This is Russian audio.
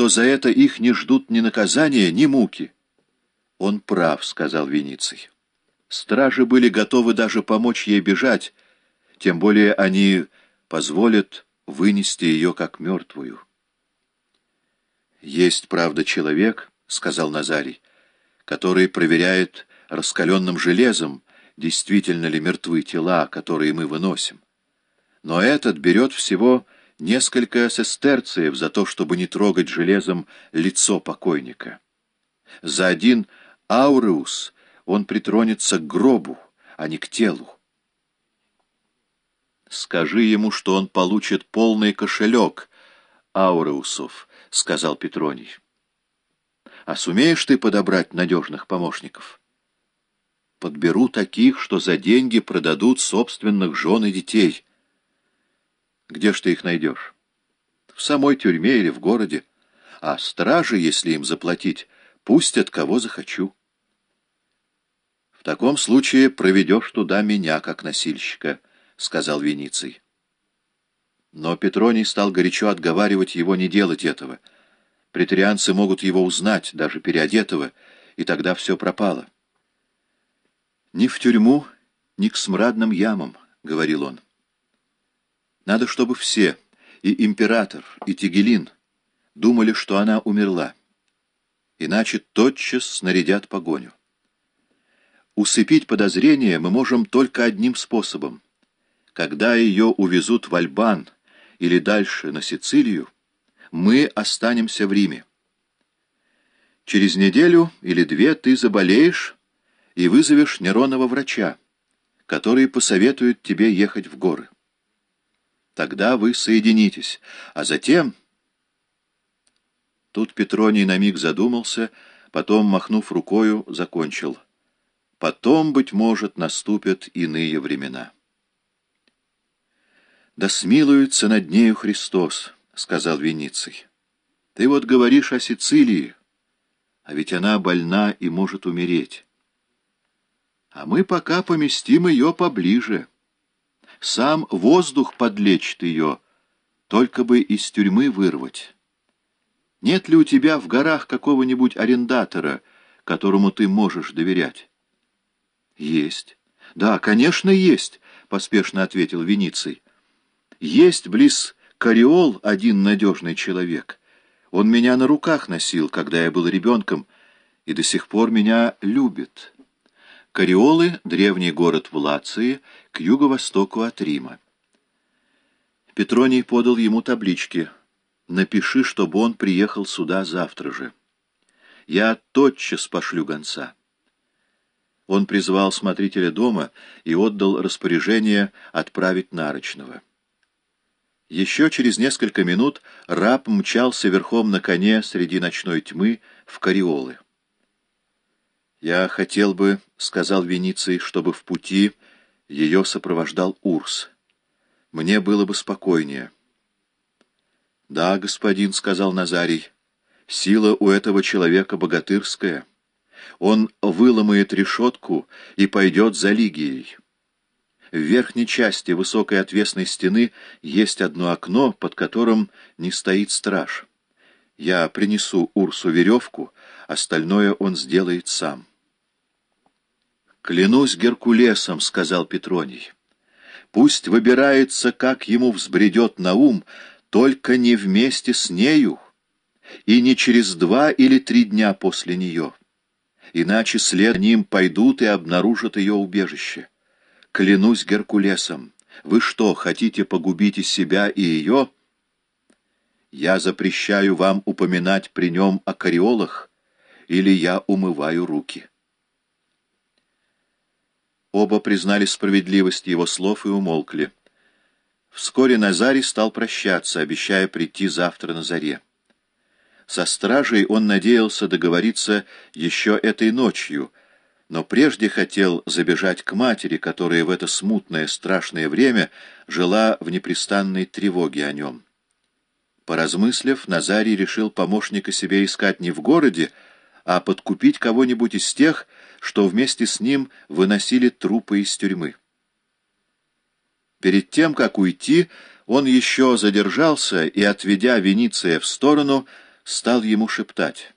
что за это их не ждут ни наказания, ни муки. Он прав, — сказал Вениций. Стражи были готовы даже помочь ей бежать, тем более они позволят вынести ее как мертвую. «Есть, правда, человек, — сказал Назарий, — который проверяет раскаленным железом, действительно ли мертвы тела, которые мы выносим. Но этот берет всего несколько сестерциев за то, чтобы не трогать железом лицо покойника. За один ауреус он притронется к гробу, а не к телу. «Скажи ему, что он получит полный кошелек ауреусов», — сказал Петроний. «А сумеешь ты подобрать надежных помощников?» «Подберу таких, что за деньги продадут собственных жен и детей». Где ж ты их найдешь? В самой тюрьме или в городе. А стражи, если им заплатить, пустят кого захочу. В таком случае проведешь туда меня, как носильщика, — сказал Вениций. Но Петроний стал горячо отговаривать его не делать этого. Претарианцы могут его узнать, даже переодетого, и тогда все пропало. «Ни в тюрьму, ни к смрадным ямам», — говорил он. Надо, чтобы все, и император, и Тигелин, думали, что она умерла. Иначе тотчас снарядят погоню. Усыпить подозрения мы можем только одним способом. Когда ее увезут в Альбан или дальше на Сицилию, мы останемся в Риме. Через неделю или две ты заболеешь и вызовешь Неронова врача, который посоветует тебе ехать в горы. Тогда вы соединитесь, а затем... Тут Петроний на миг задумался, потом, махнув рукою, закончил. Потом, быть может, наступят иные времена. «Да смилуется над нею Христос», — сказал Вениций. «Ты вот говоришь о Сицилии, а ведь она больна и может умереть. А мы пока поместим ее поближе» сам воздух подлечит ее, только бы из тюрьмы вырвать. Нет ли у тебя в горах какого-нибудь арендатора, которому ты можешь доверять? Есть. Да, конечно, есть, поспешно ответил Вениций. Есть близ Кариол один надежный человек. Он меня на руках носил, когда я был ребенком, и до сих пор меня любит. Кариолы — древний город в Лации, к юго-востоку от Рима. Петроний подал ему таблички. «Напиши, чтобы он приехал сюда завтра же. Я тотчас пошлю гонца». Он призвал смотрителя дома и отдал распоряжение отправить Нарочного. Еще через несколько минут раб мчался верхом на коне среди ночной тьмы в Кариолы. «Я хотел бы, — сказал Вениций, — чтобы в пути ее сопровождал Урс. Мне было бы спокойнее». «Да, господин, — сказал Назарий, — сила у этого человека богатырская. Он выломает решетку и пойдет за Лигией. В верхней части высокой отвесной стены есть одно окно, под которым не стоит страж. Я принесу Урсу веревку, остальное он сделает сам». «Клянусь Геркулесом», — сказал Петроний. «Пусть выбирается, как ему взбредет на ум, только не вместе с нею и не через два или три дня после нее. Иначе след ним пойдут и обнаружат ее убежище. Клянусь Геркулесом, вы что, хотите погубить и себя, и ее?» «Я запрещаю вам упоминать при нем о кариолах, или я умываю руки». Оба признали справедливость его слов и умолкли. Вскоре Назарий стал прощаться, обещая прийти завтра на заре. Со стражей он надеялся договориться еще этой ночью, но прежде хотел забежать к матери, которая в это смутное, страшное время жила в непрестанной тревоге о нем. Поразмыслив, Назарий решил помощника себе искать не в городе, а подкупить кого-нибудь из тех, что вместе с ним выносили трупы из тюрьмы. Перед тем, как уйти, он еще задержался и, отведя Вениция в сторону, стал ему шептать.